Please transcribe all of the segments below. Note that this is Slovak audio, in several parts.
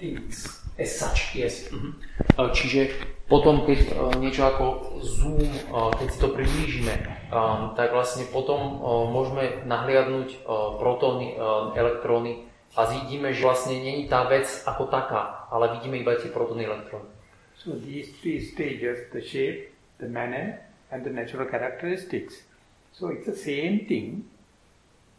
things yes. Uh-huh. Čiže potom, keď niečo ako zoom, keď si to priblížime, tak vlastne potom môžeme nahliadnúť protóny, elektróny a zvidíme, že vlastne není tá vec ako taká, ale vidíme iba tie protóny, elektróny. So these three stages, the shape, the manner and the natural characteristics. So it's the same thing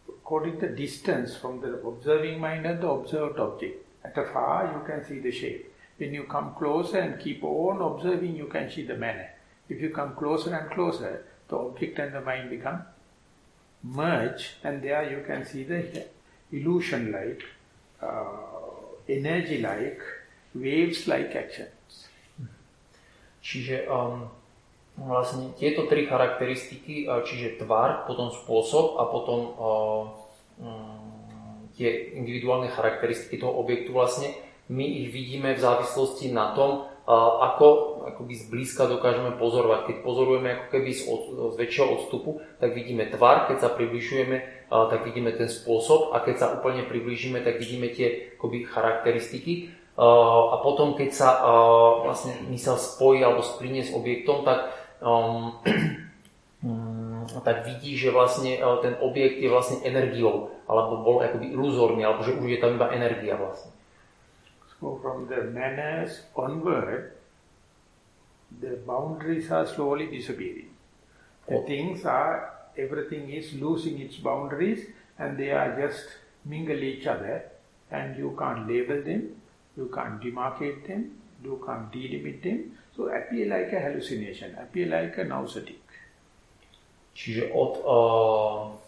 according to the distance from the observing mind and the observed object. At a far you can see the shape. When you come closer and keep on observing, you can see the manner. If you come closer and closer, the object and the mind become merge and there you can see the illusion-like, uh, energy-like, waves-like actions. Čiže um, vlastne tieto tri charakteristiky, čiže tvar, potom spôsob a potom uh, um, tie individuálne charakteristiky toho objektu vlastne, my ich vidíme v závislosti na tom, ako akoby zblízka dokážeme pozorovať. Keď pozorujeme ako keby z, od, z väčšieho odstupu, tak vidíme tvar, keď sa približujeme, tak vidíme ten spôsob a keď sa úplne priblížime, tak vidíme tie akoby charakteristiky. A potom, keď sa vlastne mysel spojí alebo splíne s objektom, tak, um, tak vidí, že vlastne ten objekt je vlastne energiou, alebo bol akoby iluzórny, alebo že už je tam iba energia vlastne. So from the manners onward, the boundaries are slowly disappearing. The oh. things are, everything is losing its boundaries and they are just mingle each other and you can't label them, you can't demarcate them, you can't delimit them. So appear like a hallucination, appear like a nausetic. Čiže od uh,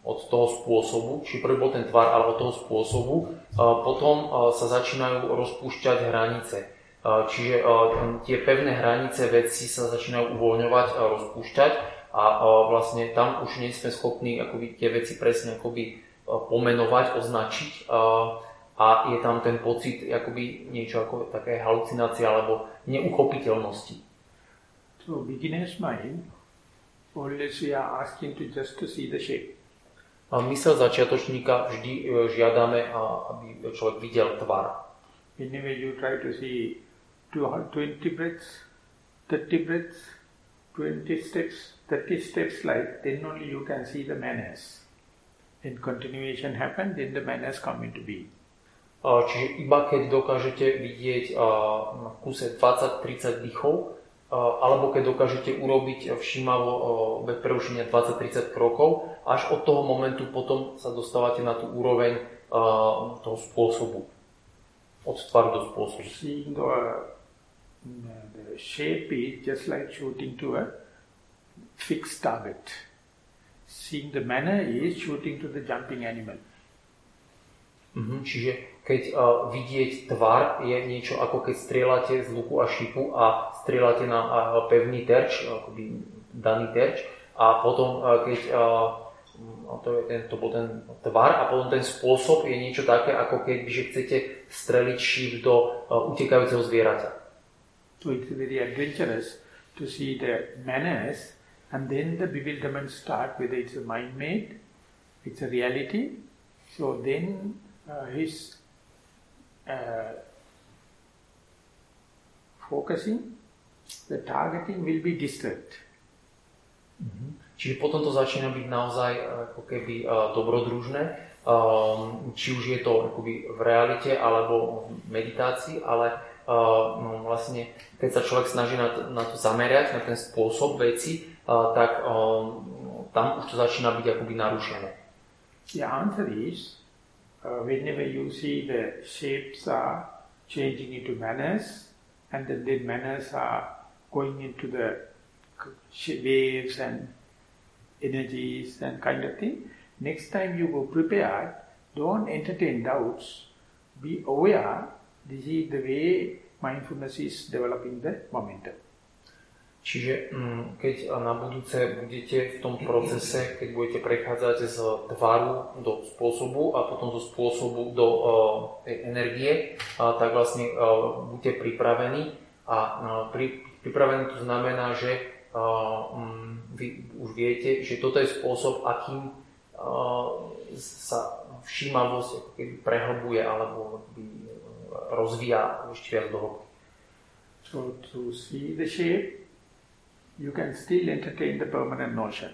od toho spôsobu, či prvý bol ten tvar, ale od toho spôsobu, potom sa začínajú rozpúšťať hranice. Čiže tie pevné hranice veci sa začínajú uvoľňovať a rozpúšťať a vlastne tam už nie sme schopní akoby, tie veci presne akoby pomenovať, označiť a je tam ten pocit akoby niečo ako také halucinácie alebo neuchopiteľnosti. So beginner's mind, always we are asking to just to see the shape. A mysel začiatočníka vždy žiadame, aby človek videl tvar. Whenever you try to see 20 breaths, 30 breaths, 20 steps, 30 steps like, then only you can see the manners. When continuation happen, then the manners come into being. Čiže iba keď dokážete vidieť na kuse 20-30 dýchov, alebo keď dokážete urobiť všímavo bez prerušenia 20-30 krokov, až od toho momentu potom sa dostávate na tú úroveň toho spôsobu. Od tvaru do spôsobu. Seeing the, the shape is just like shooting to a fixed target. Seeing the manner is shooting to the jumping animal. Mm-hmm, čiže keď uh, vidieť tvar je niečo ako keď strieľate z luku a šipu a strieľate na uh, pevný terč, akoby daný terč a potom keď to, je ten, to bol ten tvar a potom ten spôsob je niečo také ako keď že chcete streliť šíp do utekajúceho zvieraťa. So it's very adventurous to see the manners and then the bewilderment start whether it's a mind made, it's a reality. So then uh, his uh, focusing, the targeting will be disturbed. Mm-hmm. Čiže potom to začína byť naozaj uh, ako keby uh, dobrodružné, um, či už je to akoby v realite alebo v meditácii, ale uh, no, vlastne keď sa človek snaží na to, na to zamerať, na ten spôsob veci, uh, tak um, tam už to začína byť akoby narušené. The answer is uh, whenever you see the shapes are changing into manners, and then the manners are going into the waves and energies and kind of thing, next time you go prepared, don't entertain doubts, be aware this is the way mindfulness is developing the momentum. Čiže mm, keď na budúce budete v tom procese, keď budete prechádzať z tvaru do spôsobu a potom zo spôsobu do uh, energie, uh, tak vlastne uh, buďte pripravení a pri, pripravení to znamená, že um, vy už viete, že toto je spôsob, akým sa všímavosť prehlbuje alebo rozvíja ešte viac do hĺbky. So to see you can still entertain the permanent notion.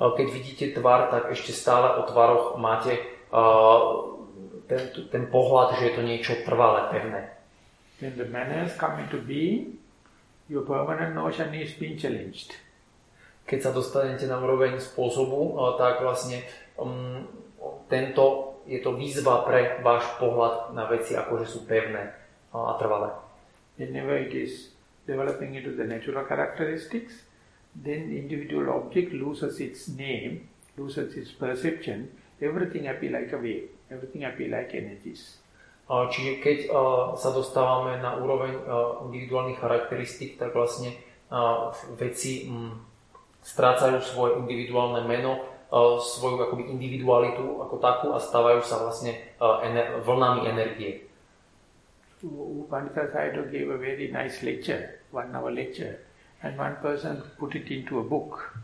Keď vidíte tvar, tak ešte stále o tvaroch máte uh, ten, ten pohľad, že je to niečo trvalé, pevné. When the manners come into being, your permanent notion is being challenged. Keď sa dostanete na úroveň spôsobu, uh, tak vlastne um, tento, je to výzva pre váš pohľad na veci, ako že sú pevné uh, a trvalé. Whenever it is developing into the natural characteristics, then individual object loses its name, loses its perception, everything appear like a wave, everything appear like energies. Čiže keď sa dostávame na úroveň individuálnych charakteristík, tak vlastne veci strácajú svoje individuálne meno, svoju akoby individualitu ako takú a stávajú sa vlastne vlnami energie. Pandita Sayadaw gave a very nice lecture, one hour lecture, and one person put it into a book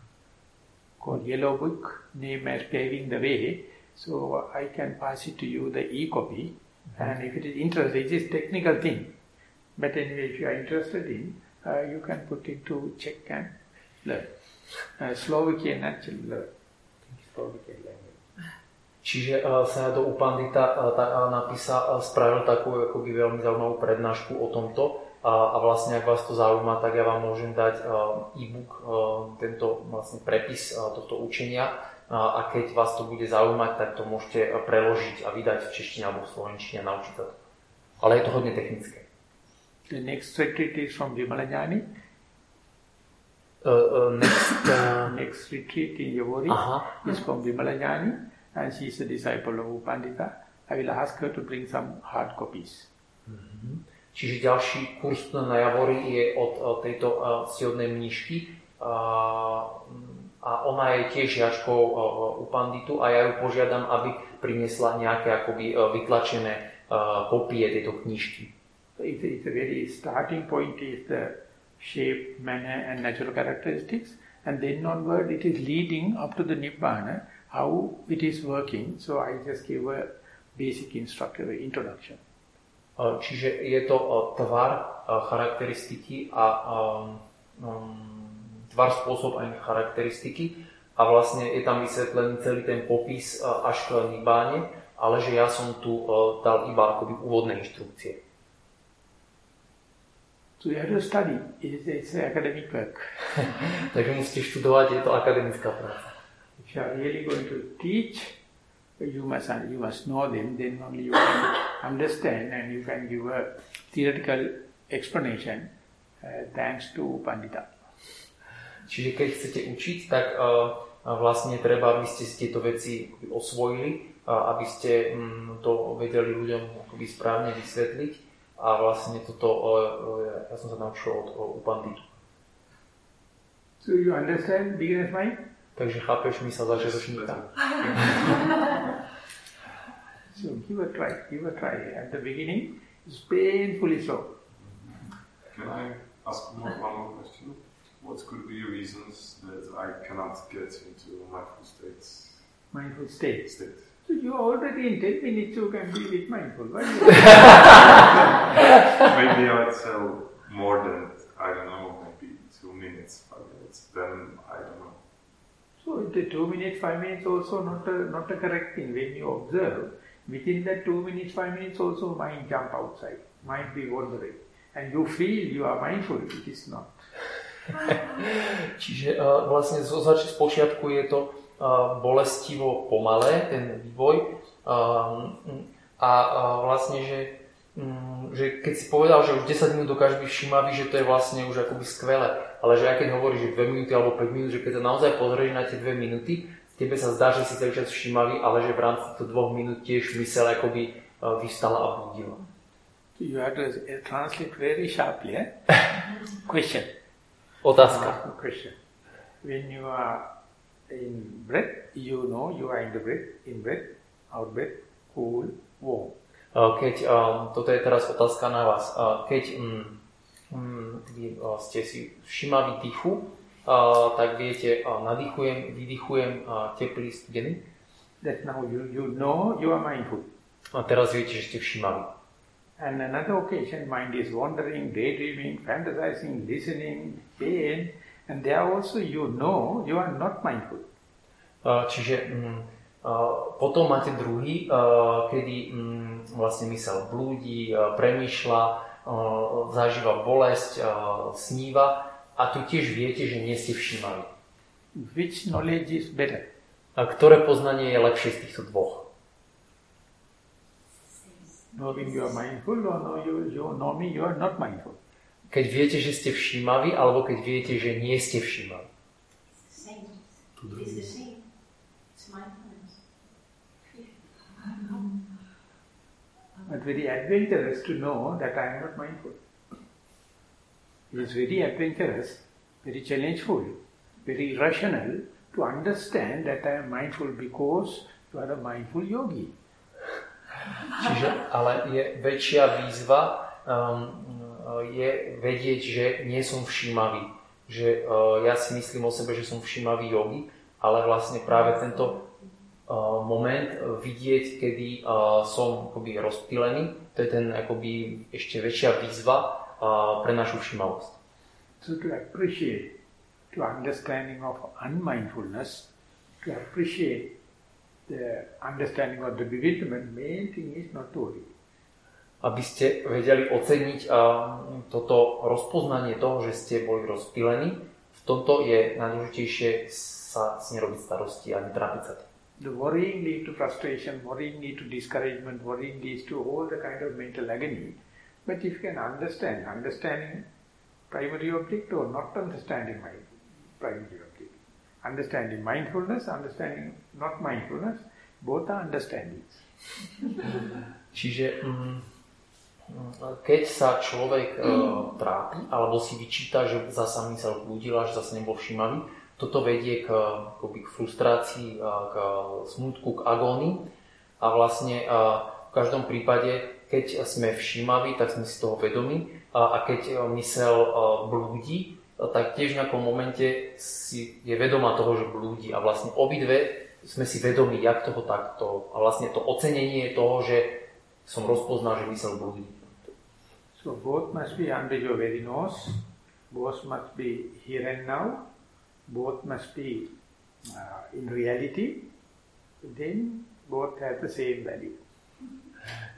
called Yellow Book, named as Paving the Way. So I can pass it to you, the e-copy. Mm -hmm. And if it is interesting, it is technical thing. But anyway, if you are interested in, uh, you can put it to check and learn. Uh, Slovakian actually learn. Slovakian language. Čiže sa do Upandita ta, uh, napísal, spravil takú akoby veľmi zaujímavú prednášku o tomto a, a vlastne ak vás to zaujíma, tak ja vám môžem dať e-book, tento vlastne prepis tohto učenia a keď vás to bude zaujímať, tak to môžete preložiť a vydať v češtine alebo v slovenčine a naučiť sa to. Ale je to hodne technické. The next retreat is from Vimalajani. Uh, uh, next, uh, next retreat in Yavori is from Vimalajani. And she is a disciple of Upandita, I will ask her to bring some hard copies. Mm-hmm. Čiže ďalší kurz na Javori je od, od tejto uh, siodnej mnišky uh, a ona je tiež jačkou uh, u Panditu a ja ju požiadam, aby priniesla nejaké akoby uh, vytlačené uh, kopie tejto knižky. It's, it's a very starting point is the shape, manner and natural characteristics and then onward it is leading up to the Nibbana how it is working. So I just give a basic instructor introduction. Čiže je to tvar, charakteristiky a um, tvar, spôsob aj charakteristiky a vlastne je tam vysvetlený celý ten popis až k Nibáne, ale že ja som tu dal iba akoby úvodné inštrukcie. So you have to study. It's, it's academic work. Takže musíte študovať, je to akademická práca. If you are really going to teach, you must, you must know them, then only you can understand and you can give a theoretical explanation uh, thanks to Pandita. Čiže keď chcete učiť, tak uh, vlastne treba, aby ste si tieto veci osvojili, uh, aby ste um, to vedeli ľuďom akoby správne vysvetliť a vlastne toto uh, ja som sa naučil od, od Panditu. So you understand beginner's mind? Takže chápeš mysel začiatočníka? so give a try, give a try. At the beginning, it's painfully so. Can I ask more, one more question? What could be the reasons that I cannot get into mindful states? Mindful state. State. So you already in 10 minutes you can be with mindful. Why maybe I'd tell more than, I don't know, maybe two minutes, five minutes. Then I don't know. So the two minutes, five minutes also not a, not a correct thing. When you observe, within that two minutes, five minutes also mind jump outside. Mind be wandering. And you feel you are mindful, it is not. Čiže uh, vlastne zo zač- z počiatku je to uh, bolestivo pomalé, ten vývoj. Um, a uh, vlastne, že, že keď si povedal, že už 10 minút dokáže byť všímavý, že to je vlastne už akoby skvelé ale že aj keď hovoríš, že 2 minúty alebo 5 minút, že keď sa naozaj pozrieš na tie 2 minúty, tebe sa zdá, že si celý čas všímavý, ale že v rámci týchto 2 minút tiež mysel akoby uh, vystala a budila. You have to translate very sharply, eh? Question. Otázka. Question. When you are in breath, you know you are in the breath, in breath, out breath, cool, warm. Keď, toto je teraz otázka na vás. Keď Mm, vy ste si všimaví dýchu, tak viete, nadýchujem, vydychujem teplý, studený. That now you, you know you are mindful. A teraz viete, že ste všimaví. And another occasion, mind is wandering, daydreaming, fantasizing, listening, pain, and there also you know you are not mindful. Čiže mm, potom máte druhý, uh, kedy mm, vlastne mysel blúdi, uh, premýšľa, zažíva bolesť, sníva a tu tiež viete, že nie ste všímali. Which knowledge is better? A ktoré poznanie je lepšie z týchto dvoch? Knowing you are mindful or know you, you knowing you are not mindful? Keď viete, že ste všímaví, alebo keď viete, že nie ste všímaví. Same. It's the same. It's mindfulness. But very adventurous to know that I am not mindful. It is very adventurous, very challengeful, very rational to understand that I am mindful because you are a mindful yogi. Čiže, ale je väčšia výzva um, je vedieť, že nie som všímavý. Že uh, ja si myslím o sebe, že som všímavý jogi, ale vlastne práve tento moment uh, vidieť, kedy uh, som akoby rozptýlený, to je ten akoby ešte väčšia výzva uh, pre našu všímavosť. So to appreciate, to understanding of unmindfulness, to appreciate the understanding of the bewilderment, main thing is not to worry. Aby ste vedeli oceniť toto rozpoznanie toho, že ste boli rozptýlení, v tomto je najdôležitejšie sa s nerobiť starosti a netrápiť sa tým. The worrying lead to frustration, worrying lead to discouragement, worrying leads to all the kind of mental agony. But if you can understand, understanding primary object or not understanding my primary object. Understanding mindfulness, understanding not mindfulness, both are understandings. Čiže mm, keď sa človek uh, trápi alebo si vyčíta, že zasa mysel blúdila, že zase nebol všímavý, toto vedie k, akoby, k frustrácii, k smutku, k agónii. A vlastne v každom prípade, keď sme všímaví, tak sme si toho vedomi. A keď mysel blúdi, tak tiež v nejakom momente si je vedomá toho, že blúdi. A vlastne obidve sme si vedomi, jak toho takto. A vlastne to ocenenie toho, že som rozpoznal, že mysel blúdi. So both must be under your very nose, both must be here and now, both must be uh, in reality, then both have the same value.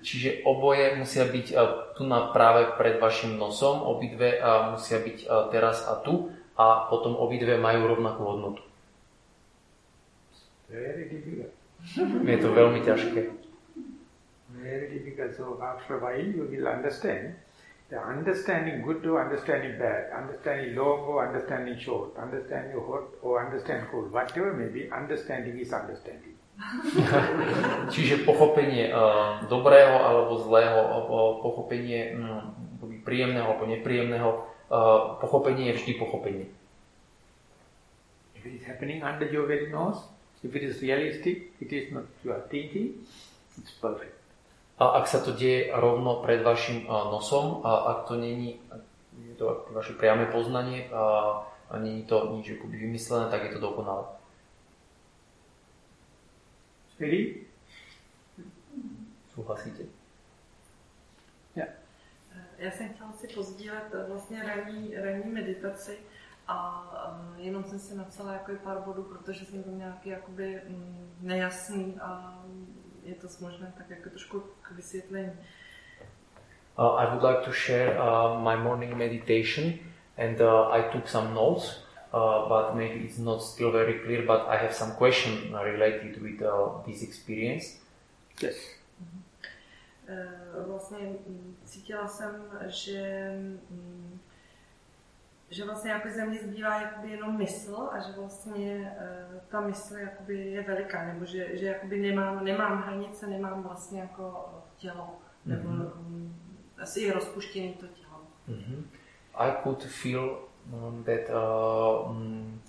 Čiže oboje musia byť uh, tu na práve pred vašim nosom, obidve uh, musia byť uh, teraz a tu a potom obidve majú rovnakú hodnotu. Very difficult. Je to veľmi ťažké. Very difficult. So after a while you will understand the understanding good or understanding bad, understanding long or understanding short, understanding hot or understand cold, whatever may be, understanding is understanding. Čiže pochopenie uh, dobrého alebo zlého, uh, pochopenie um, príjemného alebo nepríjemného, uh, pochopenie je vždy pochopenie. If it is happening under your very nose, if it is realistic, it is not you are thinking, it's perfect. A ak sa to deje rovno pred vašim nosom, a ak to není je to vaše priame poznanie a, a není to nič akoby vymyslené, tak je to dokonalé. Ready? Souhlasíte? Ja. Já jsem chtěla si pozdílet vlastně ranní, ranní meditaci a jenom jsem si napsala jako pár bodů, protože jsem to nějaký jakoby mm, nejasný a je to možné tak jako trošku k vysvětlení. Uh, I would like to share uh, my morning meditation and uh, I took some notes, uh, but maybe it's not still very clear, but I have some question related with uh, this experience. Yes. Uh, vlastně cítila jsem, že mm, že vlastně jako ze mě zbývá jakoby jenom mysl a že vlastně uh, ta mysl jakoby je veliká, nebo že, že jakoby nemám, nemám hranice, nemám vlastně jako tělo, nebo mm-hmm. um, asi je rozpuštěný to tělo. Mm-hmm. I could feel um, that uh, um,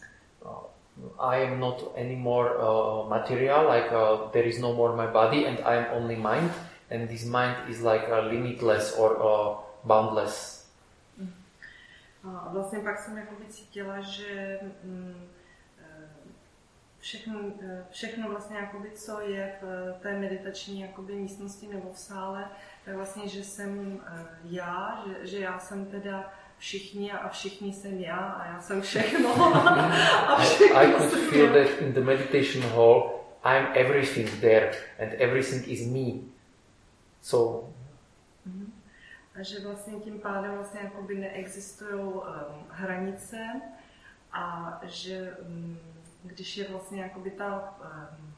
I am not anymore uh, material, like uh, there is no more my body and I am only mind and this mind is like uh, limitless or uh, boundless A vlastně pak jsem jako cítila, že mm, všechno, eh, všechno vlastně, jakoby, co je v té meditační jakoby, místnosti nebo v sále, tak vlastně, že jsem já, že, že já jsem teda všichni a všichni jsem já a já jsem všechno. a všechno I, I could feel já. that in the meditation hall I'm everything there and everything is me. So. A že vlastně tím pádem vlastně jakoby neexistují um, hranice a že um, když je vlastně jakoby ta um,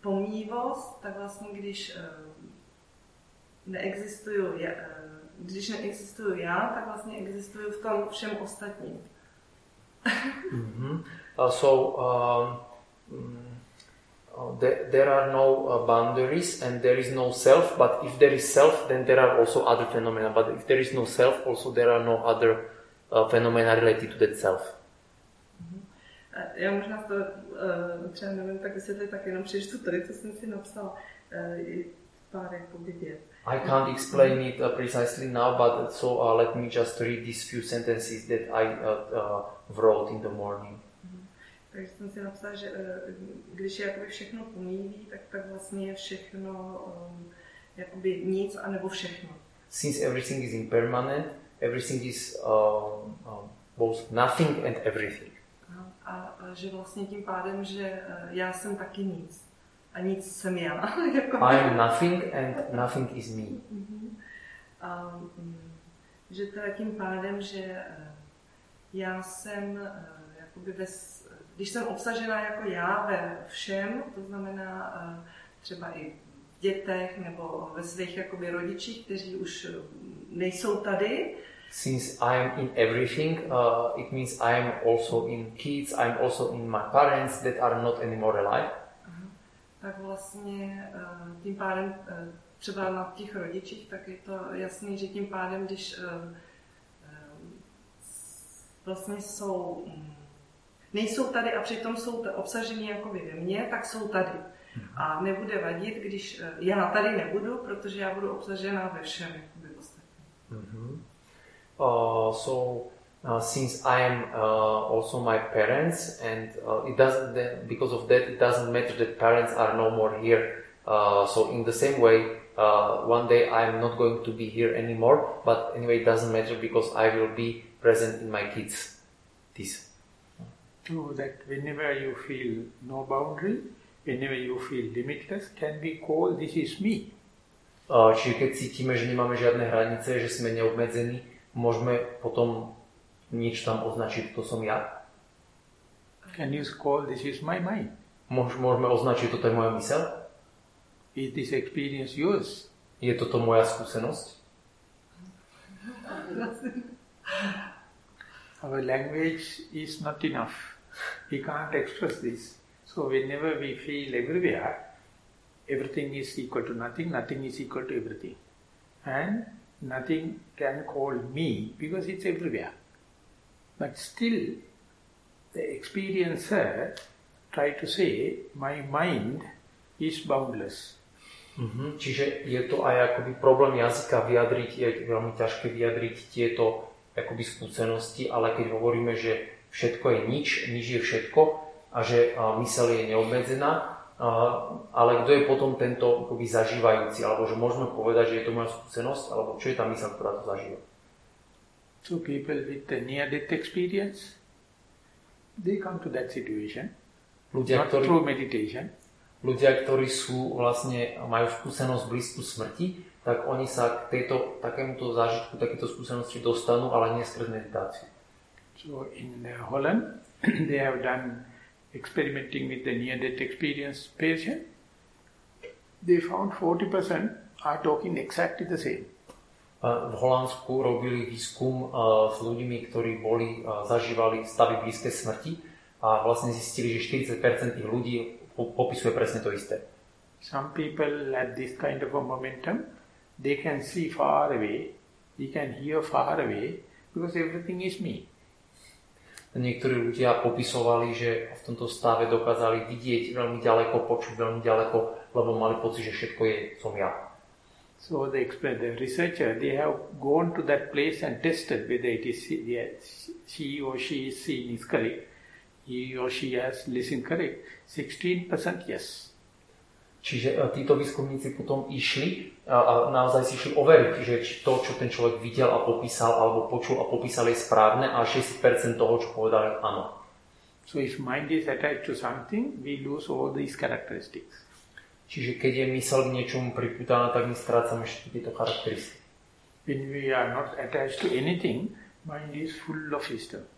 pomývost, tak vlastně když um, neexistuju, já, když neexistuju já, tak vlastně existuju v tom všem ostatním. mm-hmm. uh, so um, there, there are no uh, boundaries and there is no self, but if there is self, then there are also other phenomena. But if there is no self, also there are no other uh, phenomena related to that self. Já možná to uh, třeba nevím tak vysvětlit, tak jenom přečtu tady, co jsem si napsala. Uh, pár jakoby vět. I can't explain it uh, precisely now, but so uh, let me just read these few sentences that I uh, uh, wrote in the morning. Takže jsem si napsala, že uh, když je jakoby všechno pomíjí, tak, tak vlastně je všechno um, jakoby nic anebo všechno. Since everything is impermanent, everything is uh, uh, both nothing and everything a, a že vlastně tím pádem, že eh, já jsem taky nic a nic jsem já. jako I'm nothing and nothing is me. Uh-huh. A, um, že teda tím pádem, že já jsem jakoby bez, když jsem obsažená jako já ve všem, to znamená uh, třeba i v dětech nebo ve svých jakoby rodičích, kteří už nejsou tady, since I'm in everything, uh, it means I'm also in kids, I'm also in my parents that are not anymore alive. Tak vlastně uh, tím pádem uh, třeba na těch rodičích, tak je to jasný, že tím pádem, když uh, vlastně jsou, um, nejsou tady a přitom jsou obsaženi jako ve mně, tak jsou tady. A nebude vadit, když já tady nebudu, protože já budu obsažená ve všem. Mm-hmm. Uh, so uh, since I am uh, also my parents, and it doesn't because of that it doesn't matter that parents are no more here. so in the same way, one day I am not going to be here anymore. But anyway, it doesn't matter because I will be present in my kids. This. So that whenever you feel no boundary, whenever you feel limitless, can be called this is me. Čiže keď cítime, že nemáme žiadne hranice, že sme neobmedzení, môžeme potom niečo tam označiť, to som ja. Can you call this is my mind? Môž, môžeme označiť, toto je moja mysel? Is this experience yours? Je toto moja skúsenosť? Our language is not enough. We can't express this. So whenever we feel everywhere, everything is equal to nothing, nothing is equal to everything. And nothing can call me because it's everywhere. But still, the experiencer try to say, my mind is boundless. Mm-hmm. Čiže je to aj akoby problém jazyka vyjadriť, je veľmi ťažké vyjadriť tieto akoby skúsenosti, ale keď hovoríme, že všetko je nič, nič je všetko a že mysel je neobmedzená, ale kto je potom tento akoby zažívajúci, alebo že môžeme povedať, že je to moja skúsenosť, alebo čo je tá mysl, ktorá to zažíva. So people with the near-death experience, they come to that situation, ľudia, not ktorí, through meditation. Ľudia, ktorí sú vlastne, majú skúsenosť blízku smrti, tak oni sa k tejto, takémuto zážitku, takéto skúsenosti dostanú, ale nie skrz meditáciu. So in uh, Holland, they have done experimenting with the near-death experience patient, they found 40% are talking exactly the same. Uh, v Holandsku robili výskum uh, s ľuďmi, ktorí boli, zažívali stavy blízke smrti a vlastne zistili, že 40% tých ľudí popisuje presne to isté. Some people at this kind of a momentum, they can see far away, they can hear far away, because everything is me niektorí ľudia popisovali, že v tomto stave dokázali vidieť veľmi ďaleko, počuť veľmi ďaleko, lebo mali pocit, že všetko je som ja. So they explain, the researcher, they have gone to that place and tested whether it is she or she is seeing is correct. he or she has listened correct, 16% yes. Čiže e, títo výskumníci potom išli a, naozaj si išli overiť, že to, čo ten človek videl a popísal, alebo počul a popísal je správne a 60% toho, čo povedal, áno. So if mind is attached to something, we lose all these characteristics. Čiže keď je mysel k niečomu priputaná, tak my strácame všetky tieto charakteristiky. When we are not attached to anything, mind is full of wisdom.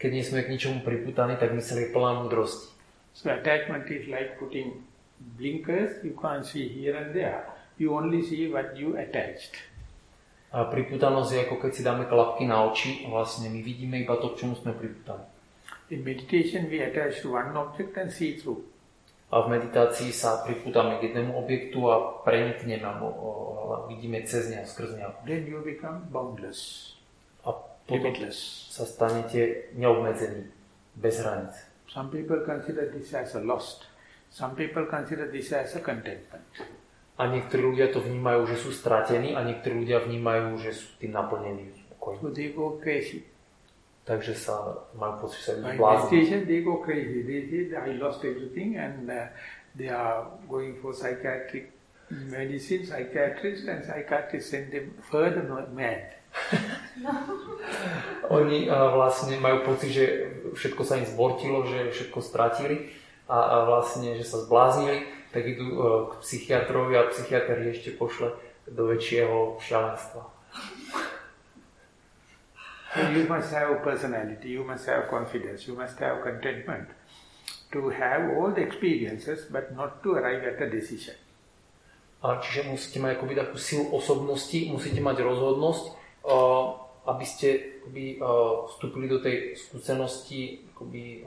Keď nie sme k ničomu priputaní, tak mysel je plná múdrosti. So attachment is like putting blinkers, you can't see here and there. You only see what you attached. A priputanosť je ako keď si dáme klapky na oči vlastne my vidíme iba to, k čomu sme priputaní. In meditation we attach to one object and see through. A v meditácii sa priputáme k jednému objektu a prenikneme a vidíme cez neho, skrz neho. Then you become boundless. A potom sa stanete neobmedzení, bez hraníc. Some people consider this as a lost. Some people consider this as a contentment. A niektorí ľudia to vnímajú, že sú stratení a niektorí ľudia vnímajú, že sú tým naplnení. So they go crazy. Takže sa majú pocit, že sa they go crazy. They say, I lost everything and uh, they are going for psychiatric medicine, psychiatrist and psychiatrist send them further mad. Oni uh, vlastne majú pocit, že všetko sa im zbortilo, že všetko stratili a, a vlastne, že sa zbláznili, tak idú uh, k psychiatrovi a psychiatr ešte pošle do väčšieho šialenstva. You must have personality, you must have confidence, you must have contentment to have all the experiences but not to arrive at a decision. A čiže musíte mať akoby takú silu osobnosti, musíte mať rozhodnosť, uh, aby ste akoby, uh, vstúpili do tej skúsenosti akoby,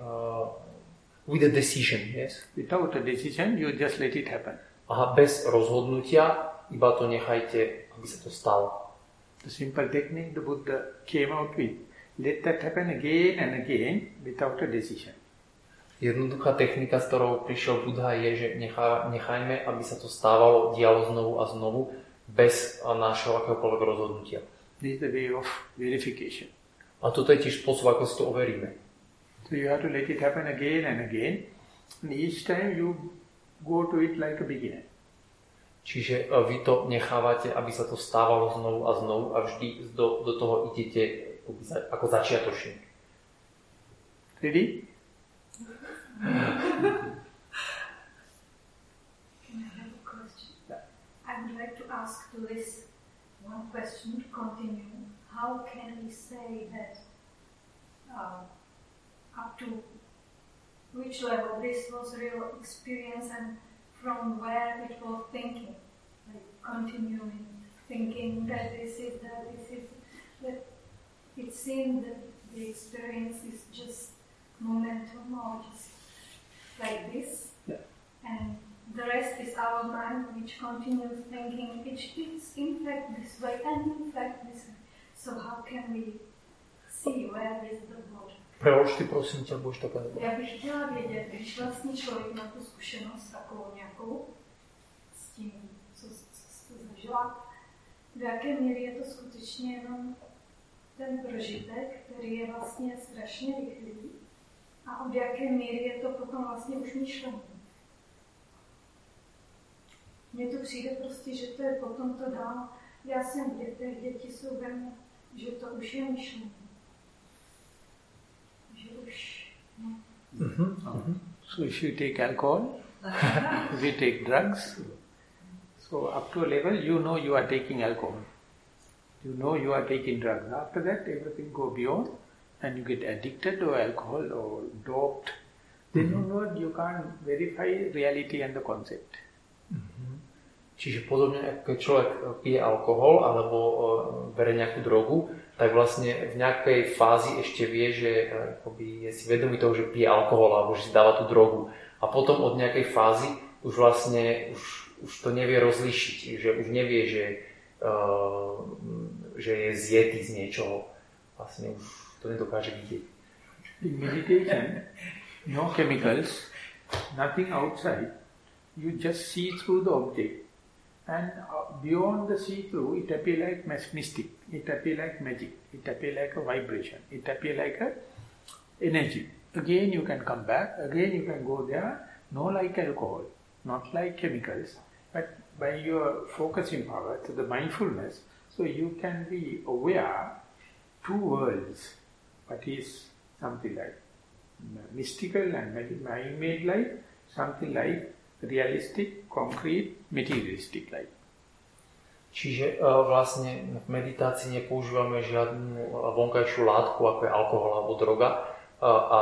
with a decision, yes? Without a decision, you just let it happen. Aha, bez rozhodnutia, iba to nechajte, aby sa to stalo. The simple technique the Buddha came out with, let that happen again and again without a decision. Jednoduchá technika, s ktorou prišiel Buddha, je, že nechá, nechajme, aby sa to stávalo, dialo znovu a znovu, bez nášho akéhokoľvek rozhodnutia. This is the way of verification. A toto je tiež spôsob, ako si to overíme. So you have to let it happen again and again. And each time you go to it like a beginner. Čiže e, vy to nechávate, aby sa to stávalo znovu a znovu a vždy do, do toho idete ako začiatočník. Ready? Can I have a question? I would like to ask to this one question to continue. How can we say that uh, up to which level this was real experience and from where it was thinking, like continuing thinking that this is that this is that it seemed that the experience is just momentum or just like this. Yeah. And the rest is our mind which continues thinking which is in fact this way and in fact this way. So how can we see where is the border? Prelož ty prosím ťa, budeš taká... Já bych chtěla vědět, když vlastně člověk má tu zkušenost takovou nějakou s tím, co, co jste zažila, do jaké míry je to skutečně jenom ten prožitek, který je vlastně strašně rychlý a od jaké míry je to potom vlastně už myšlení. Mně to přijde prostě, že to je potom to dál. Já jsem v dětech, děti jsou ve mně, že to už je myšlení. Že už, no. Mm-hmm. Mm-hmm. So if you take alcohol, if you take drugs, so up to a level you know you are taking alcohol. You know you are taking drugs. After that everything go beyond and you get addicted to alcohol or doped, then mm-hmm. onward you can't verify reality and the concept. Mm-hmm. Čiže podobne, keď človek pije alkohol alebo uh, berie nejakú drogu, tak vlastne v nejakej fázi ešte vie, že uh, akoby je si vedomý toho, že pije alkohol alebo že si dáva tú drogu. A potom od nejakej fázy už vlastne už, už to nevie rozlišiť, že už nevie, že, uh, že je zjetý z niečoho. Vlastne už to nedokáže vidieť. In meditation, no chemicals, nothing outside. You just see through the object. And uh, beyond the see-through, it appears like mystic. It appears like magic. It appears like a vibration. It appears like a energy. again you can come back, again you can go there, no like alcohol, not like chemicals, but by your focusing power, to the mindfulness, so you can be aware two worlds, what is something like mystical and magic, mind-made life, something like realistic, concrete, materialistic life. Čiže uh, vlastne v meditácii nepoužívame žiadnu vonkajšiu látku, ako je alkohol alebo droga, a, a,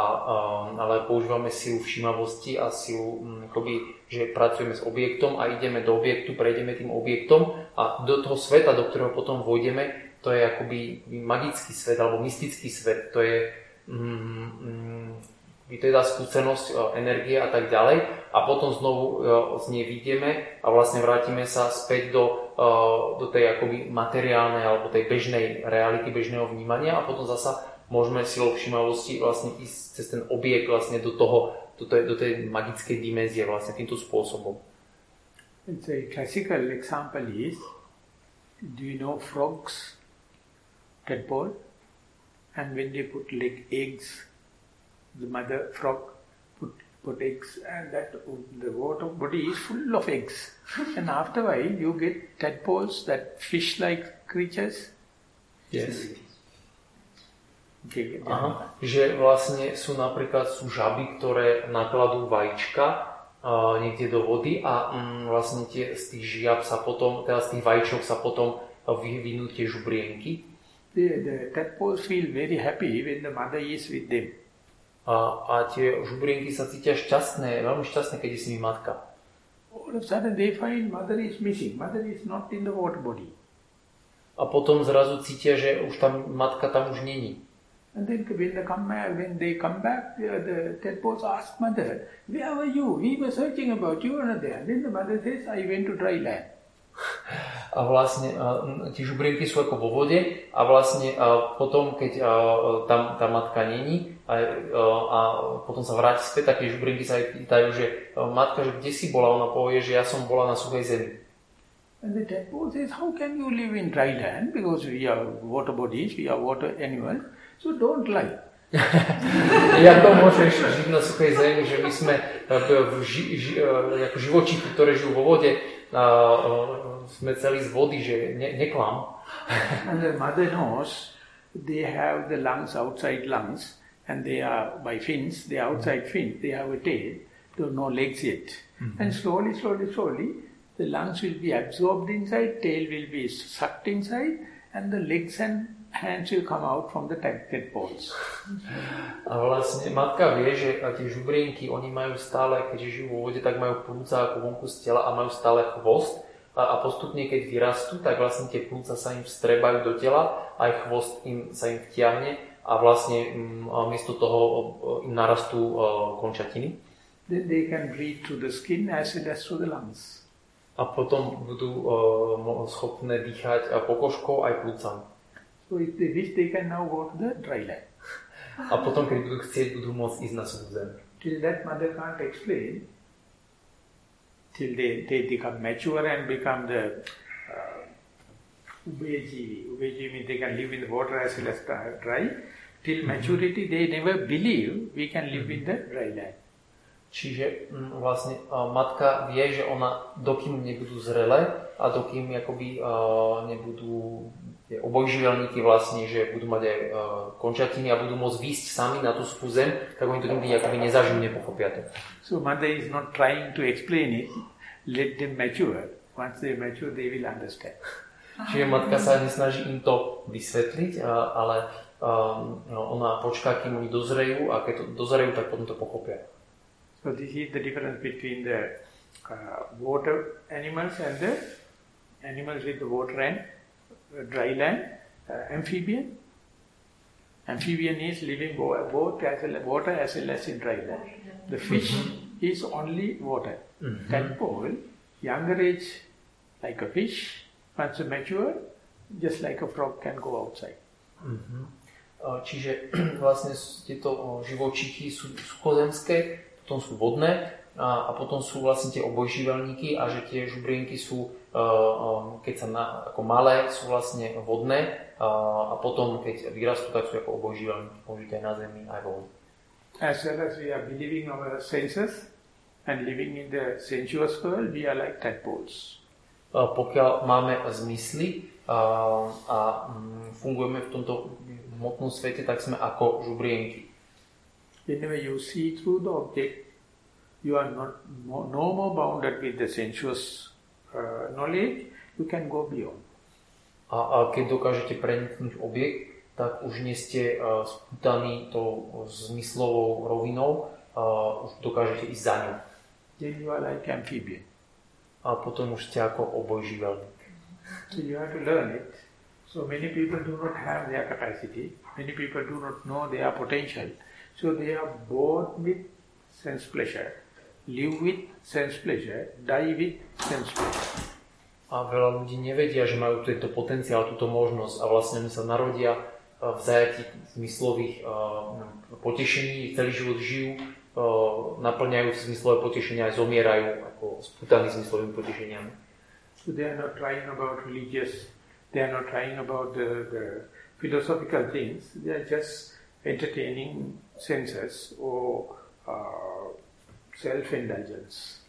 ale používame silu všímavosti a silu, akoby, že pracujeme s objektom a ideme do objektu, prejdeme tým objektom a do toho sveta, do ktorého potom vojdeme, to je akoby magický svet alebo mystický svet, to je mm, mm, teda skúsenosť, e, energie a tak ďalej a potom znovu e, z nej vyjdeme a vlastne vrátime sa späť do, e, do tej akoby materiálnej alebo tej bežnej reality, bežného vnímania a potom zasa môžeme silou všímavosti vlastne ísť cez ten objekt vlastne do toho, do tej, do tej magickej dimenzie vlastne týmto spôsobom. A classical example is, do you know frogs, tadpole? And when they put like eggs, the mother frog put, put eggs and that the water body is full of eggs. and after a while you get tadpoles, that fish-like creatures. Yes. Aha, že vlastne sú napríklad sú žaby, ktoré nakladú vajíčka uh, niekde do vody a um, vlastne tie, z tých žiab sa potom, teda z tých vajíčok sa potom vyvinú tie žubrienky. The, the tadpoles feel very happy when the mother is with them. A, a tie žubrienky sa cítia šťastné, veľmi šťastné, keď je s nimi matka. All of a sudden they find mother is missing. Mother is not in the water body. A potom zrazu cítia, že už tam matka tam už není. And then when they come back, when they come back, the, the tadpoles ask mother, where were you? We were searching about you and there. Then the mother says, I went to dry land. A vlastne uh, tie žubrienky sú ako vo vode a vlastne uh, potom, keď uh, tam tá matka není a, a potom sa vráti späť, tak tie žubrienky sa aj pýtajú, že matka, že kde si bola? Ona povie, že ja som bola na suchej zemi. And the tadpole says, how can you live in dry land? Because we are water bodies, we are water animals. So don't lie. Jak to môžeš žiť na suchej zemi, že my sme v ži, ži, ako živočichy, ktoré žijú vo vode, a, sme celí z vody, že ne, neklam. and the mother knows they have the lungs, outside lungs, and they are by fins, they are outside fins, they have a tail, there are no legs yet. Mm -hmm. And slowly, slowly, slowly, the lungs will be absorbed inside, tail will be sucked inside, and the legs and hands will come out from the tadpoles. A vlastne matka vie, že tie žubrienky, oni majú stále, keďže žijú vo vode, tak majú plúca ako vonku z tela a majú stále chvost. A, a postupne, keď vyrastú, tak vlastne tie plúca sa im vstrebajú do tela, aj chvost im, sa im vtiahne a vlastne mm, miesto toho im narastú končatiny. Then they can breathe through the skin as well as through the lungs. A potom budú schopné dýchať pokožkou aj plúcami. So if they wish, they can now go to the dry land. A potom, keď budú chcieť, budú môcť ísť na suchú zem. Till that mother can't explain, till they, they become mature and become the Ubejivi means they can live in the water as well as dry. Till mm-hmm. maturity, they never believe we can live in the dry land. Čiže m, mm, vlastne uh, matka vie, že ona dokým nebudú zrele a dokým akoby uh, nebudú obojživelníky vlastne, že budú mať aj uh, končatiny a budú môcť výjsť sami na tú suchú zem, tak oni to nikdy akoby nezažijú, nepochopia to. So mother is not trying to explain it, let them mature. Once they mature, they will understand. Čiže matka sa nesnaží im to vysvetliť, ale um, ona počká, kým oni dozrejú a keď to dozrejú, tak potom to pochopia. So this is the difference between the uh, water animals and the animals with the water and dry land, uh, amphibian. Amphibian is living both as well, water as well as in dry land. The fish mm -hmm. is only water. Mm -hmm. Tadpole, younger age, like a fish, once mature, just like a frog can go outside. Mm -hmm. Čiže vlastne tieto živočichy sú suchozemské, potom sú vodné a, a potom sú vlastne tie obojživelníky a že tie žubrienky sú keď sa na, ako malé sú vlastne vodné a potom keď vyrastú, tak sú ako obojživelníky, aj na zemi, aj vo as well as we are believing our senses and living in the sensuous world, we are like tadpoles. Pokiaľ máme zmysly a, a mm, fungujeme v tomto hmotnom svete, tak sme ako žubrienky. Whenever you see through the object, you are not no more bounded with the sensuous uh, knowledge, you can go beyond. A, a keď dokážete preniknúť objekt, tak už nie ste uh, spútaní tou zmyslovou rovinou, uh, už dokážete ísť za ňou. Then you are like amphibian. A potom už ste ako obojživelník. So you have to learn it. So many people do not have their capacity. Many people do not know their potential. So they are born with sense pleasure, live with sense pleasure, die with sense pleasure. A veľa ľudí nevedia, že majú tento potenciál, túto možnosť a vlastne sa narodia v zajatí zmyslových potešení, celý život žijú, naplňajú zmyslové potešenia aj zomierajú ako spútaní zmyslovými potešeniami. So they are not trying about religious, they are not trying about the, the philosophical things, they are just entertaining senses or uh, self-indulgence.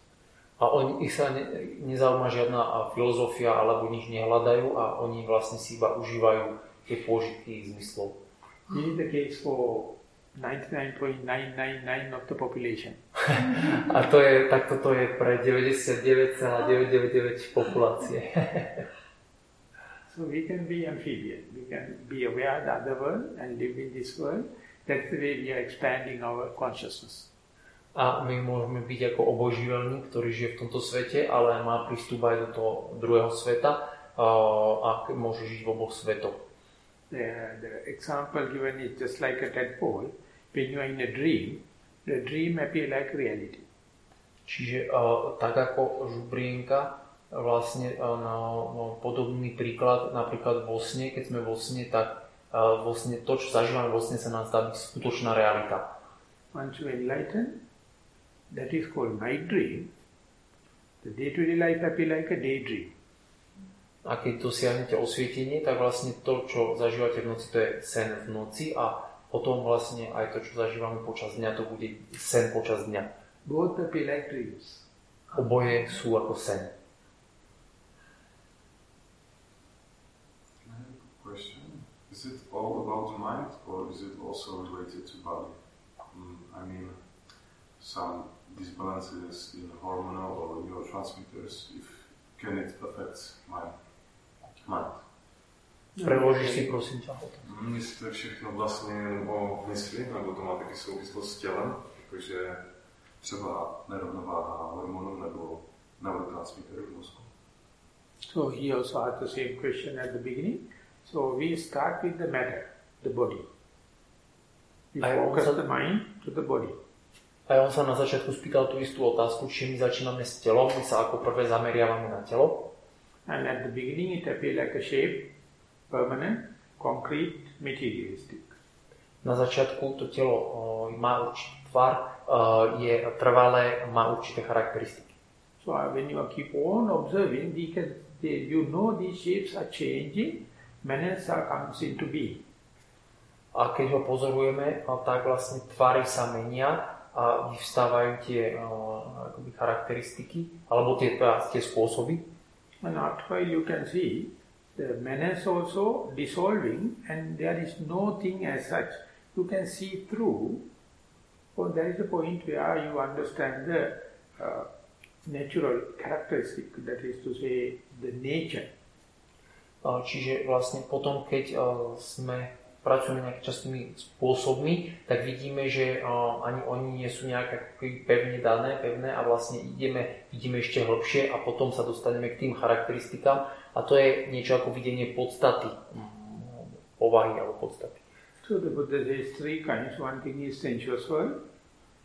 A oni, ich sa ne, nezaujíma žiadna filozofia alebo nič nehľadajú a oni vlastne si iba užívajú tie pôžitky zmyslov. This is the case for 99.999 of the population. a to je, tak toto je pre 99,999 populácie. so we can be amphibian. We can be aware of the other world and live in this world. That's the way we are expanding our consciousness. A my môžeme byť ako oboživelník, ktorý žije v tomto svete, ale má prístup aj do toho druhého sveta a môže žiť v oboch svetoch. The, the example given is just like a tadpole. When you are in a dream, the dream appear like reality. Čiže uh, tak ako žubrienka, vlastne uh, no, podobný príklad, napríklad vo sne, keď sme vo sne, tak uh, vo sne, to, čo zažívame vo sne, sa nám zdá byť skutočná realita. Once you enlighten, That is called night dream. The day-to-day life happy like a daydream. A keď dosiahnete osvietenie, tak vlastne to, čo zažívate v noci, to je sen v noci a potom vlastne aj to, čo zažívame počas dňa, to bude sen počas dňa. Both happy like dreams. Oboje sú ako sen. Question. Is it all about the mind or is it also related to body? Mm, I mean, some disbalances in hormonal or neurotransmitters, if can it affect my mind? Preložíš si prosím ťa o tom. Mm, jestli to je všechno vlastně o mysli, nebo to má taky souvislost s tělem, jakože třeba nerovnováha hormonů nebo neurotransmitterů v mozku. So he also asked the same question at the beginning. So we start with the matter, the body. We focus the mind to the body. A on sa na začiatku spýtal tú istú otázku, či my začíname s telom, my sa ako prvé zameriavame na telo. And at the beginning it appeared like a shape, permanent, concrete, materialistic. Na začiatku to telo uh, má určitý tvar, uh, je trvalé, má určité charakteristiky. So uh, when you keep on observing, you, can, you know these shapes are changing, manners are comes into being. A keď ho pozorujeme, tak vlastne tvary sa menia a vyvstávajú tie akoby charakteristiky, alebo tie, tie spôsoby. And after you can see the menace also dissolving and there is no thing as such. You can see through, or there is a point where you understand the uh, natural characteristic, that is to say the nature. Čiže vlastne potom, keď uh, sme pracujeme nejakými častými spôsobmi, tak vidíme, že ani oni nie sú nejak pevne dané, pevné a vlastne ideme, vidíme ešte hlbšie a potom sa dostaneme k tým charakteristikám a to je niečo ako videnie podstaty, povahy alebo podstaty. So the Buddha says three kinds. One thing is sensuous world,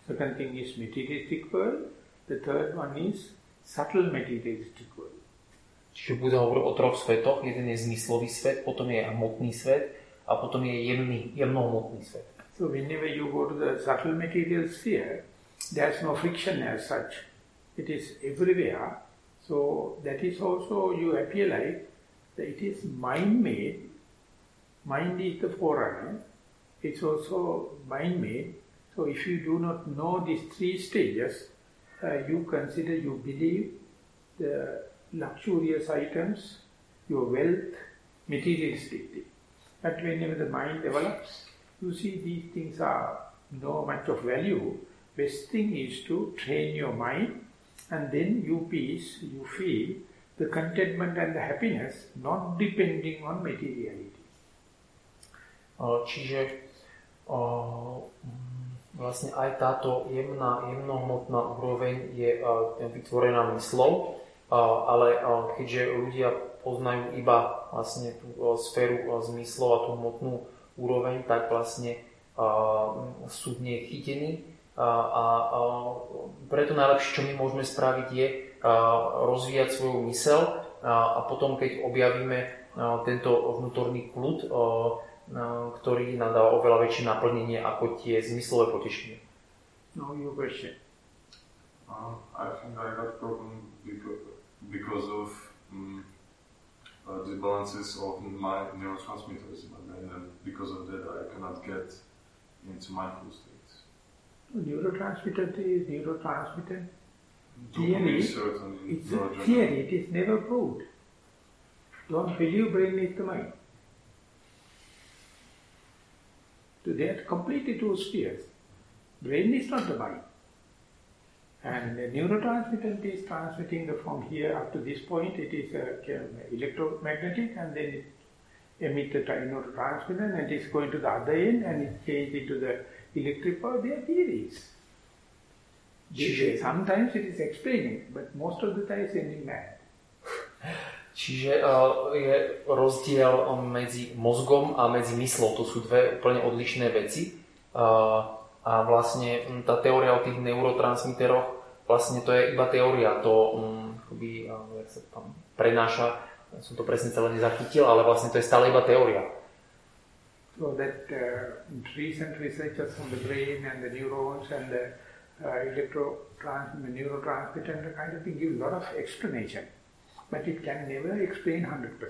second thing is materialistic world, the third one is subtle materialistic world. Čiže Buddha hovorí o troch svetoch. Jeden je zmyslový svet, potom je hmotný svet So whenever you go to the subtle material sphere, there's no friction as such. It is everywhere. So that is also, you appear like it is mind-made. Mind is the forerunner. It's also mind-made. So if you do not know these three stages, uh, you consider, you believe the luxurious items, your wealth, materialistic thing. But whenever the mind develops, you see these things are no much of value. Best thing is to train your mind and then you peace, you feel the contentment and the happiness not depending on materiality. Uh, čiže uh, mm, vlastne aj táto jemná, jemnohmotná úroveň je uh, vytvorená myslou, ale keďže ľudia poznajú iba vlastne tú sféru zmyslov a tú hmotnú úroveň, tak vlastne sú v nej chytení a, preto najlepšie, čo my môžeme spraviť, je rozvíjať svoju mysel a, a potom, keď objavíme tento vnútorný kľud, ktorý nám dáva oveľa väčšie naplnenie ako tie zmyslové potešenie. No, your question. Uh, I think I got problem because, because of um, uh, disbalances of my neurotransmitters in my brain, and because of that, I cannot get into mindful state. Neurotransmitter is neurotransmitter. Theory, it's a theory, it is never proved. Don't believe brain is the mind. So they are completely two spheres. Brain is not the mind. And the neurotransmitter is transmitting the from here up to this point, it is uh, electromagnetic and then it emits the neurotransmitter and it is going to the other end and it changes into the electric power, they are theories. Sometimes it is explaining, but most of the time it's ending mad. Čiže uh, je rozdiel medzi mozgom a medzi myslou. To sú dve úplne odlišné veci. Uh, a vlastne tá teória o tých neurotransmiteroch, vlastne to je iba teória. To um, akoby, jak sa tam prenáša, som to presne celé nezachytil, ale vlastne to je stále iba teória. So that uh, recent researchers on the brain and the neurons and the uh, electrotrans neurotransmitter and the kind of thing give a lot of explanation. But it can never explain 100%.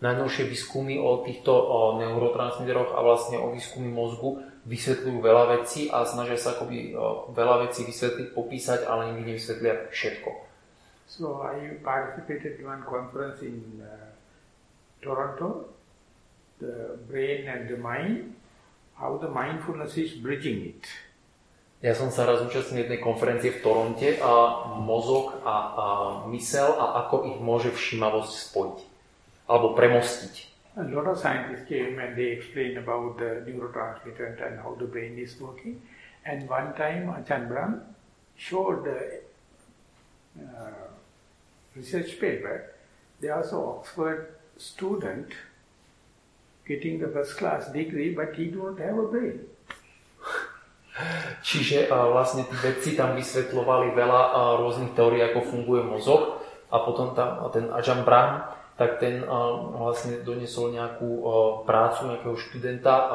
Najnovšie výskumy o týchto o neurotransmiteroch a vlastne o výskumy mozgu vysvetľujú veľa vecí a snažia sa akoby veľa vecí vysvetliť, popísať, ale nikdy nevysvetlia všetko. So I participated in one conference in uh, Toronto the brain and the mind, how the mindfulness is bridging it. Ja som sa raz účastnil jednej konferencie v Toronte a mozog a, a mysel a ako ich môže všímavosť spojiť alebo premostiť. A lot of scientists came and they explained about the neurotransmitter and how the brain is working. And one time Achan Brahm showed the uh, research paper. There was an Oxford student getting the first class degree, but he don't have a brain. Čiže uh, vlastne tí vedci tam vysvetľovali veľa uh, rôznych teórií, ako funguje mozog a potom tam ten Ajahn Brahm, tak ten vlastne doniesol nejakú prácu nejakého študenta uh,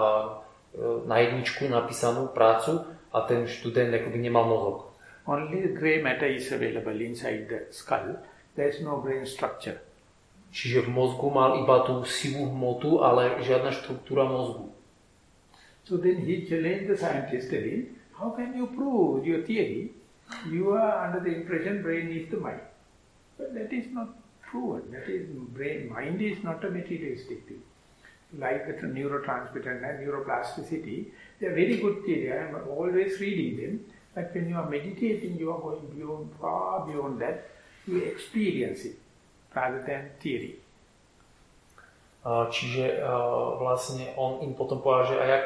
na jedničku napísanú prácu a ten študent akoby nemal mozog. Only grey matter is available inside the skull. There is no brain structure. Čiže v mozgu mal iba tú sivú hmotu, ale žiadna štruktúra mozgu. So then he challenged the scientist telling, how can you prove your theory? You are under the impression brain is the mind. But that is not true. That is brain, mind is not a materialistic thing. Like the neurotransmitter and neuroplasticity, they are very good theory. I am always reading them. But when you are meditating, you are going beyond, far beyond that. You experience it rather than theory. Čiže vlastne on im potom povedal, že a jak,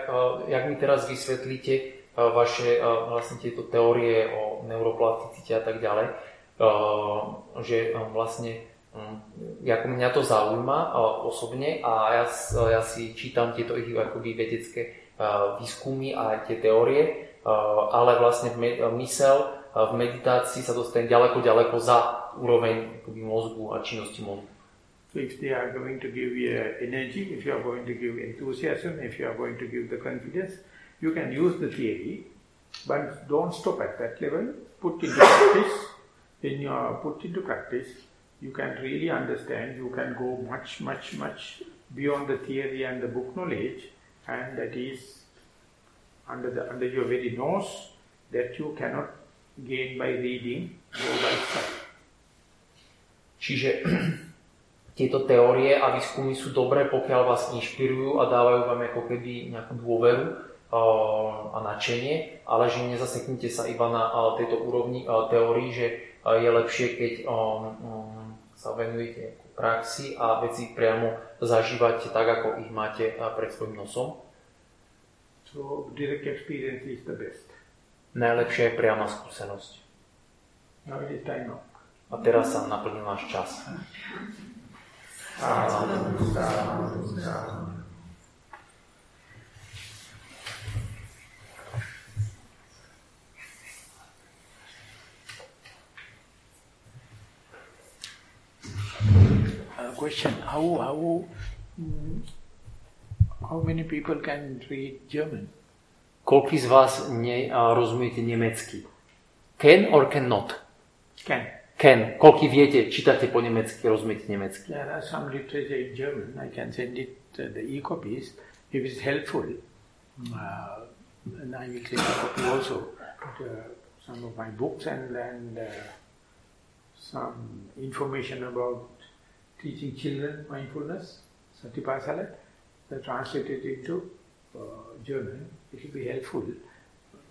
jak mi teraz vysvetlíte vaše vlastne tieto teórie o neuroplasticite a tak ďalej, že vlastne ako mňa to zaujíma osobne a ja, ja si čítam tieto ich akoby vedecké výskumy a tie teórie, ale vlastne mysel v meditácii sa dostane ďaleko, ďaleko za úroveň akoby mozgu a činnosti mozgu. So if they are going to give you energy, if you are going to give enthusiasm, if you are going to give the confidence, you can use the theory, but don't stop at that level. Put into practice. When you are put into practice, you can really understand, you can go much, much, much beyond the theory and the book knowledge, and that is under, the, under your very nose that you cannot gain by reading or by sight. Čiže tieto teórie a výskumy sú dobré, pokiaľ vás inšpirujú a dávajú vám ako keby nejakú dôveru uh, a nadšenie, ale že nezaseknite sa iba na uh, tejto úrovni uh, teórií, že je lepšie, keď sa venujete praxi a veci priamo zažívate tak, ako ich máte pred svojim nosom. So direct experience is the best. Najlepšia je priama skúsenosť. Now it is time up. A teraz sa naplnil náš čas. Uh, question: How how how many people can read German? Koľký z vás ne, a, rozumiete nemecky? Can or cannot? Can. Can. Koľký viete, čítate po nemecky, rozumiete nemecky? There are some literature in German. I can send it uh, the e-copies if it's helpful. Uh, and I will send a copy also. But, uh, some of my books and and uh, some information about teaching children mindfulness, Satipasala, they translated into uh, German. It will be helpful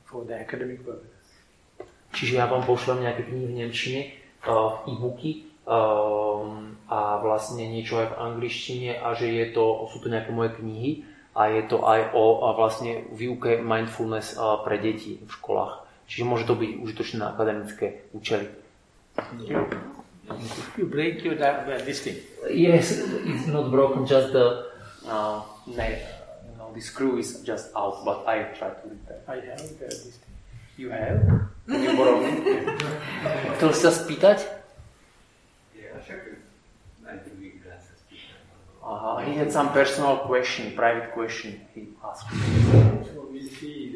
for the academic purpose. Čiže ja vám pošlem nejaké knihy v Nemčine, uh, e-booky um, a vlastne niečo aj v angličtine a že je to, sú to nejaké moje knihy a je to aj o vlastne výuke mindfulness uh, pre deti v školách. Čiže môže to byť užitočné na akademické účely. You, you break your da- uh, this thing. Yes, it's not broken, just the uh, ne, you know, the screw is just out, but I try to repair. I have uh, this thing. You have? Can you borrow me? Chcel si sa spýtať? Aha, he had some personal question, private question he asked. So we'll see